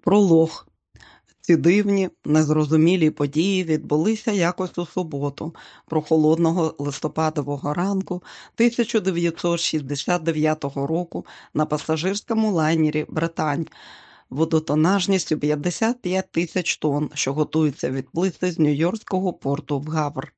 Пролог ці дивні, незрозумілі події відбулися якось у суботу, прохолодного листопадового ранку 1969 року на пасажирському лайнері Британь водотонажністю 55 тисяч тонн, що готується відплисти з Нью-Йоркського порту в Гавр.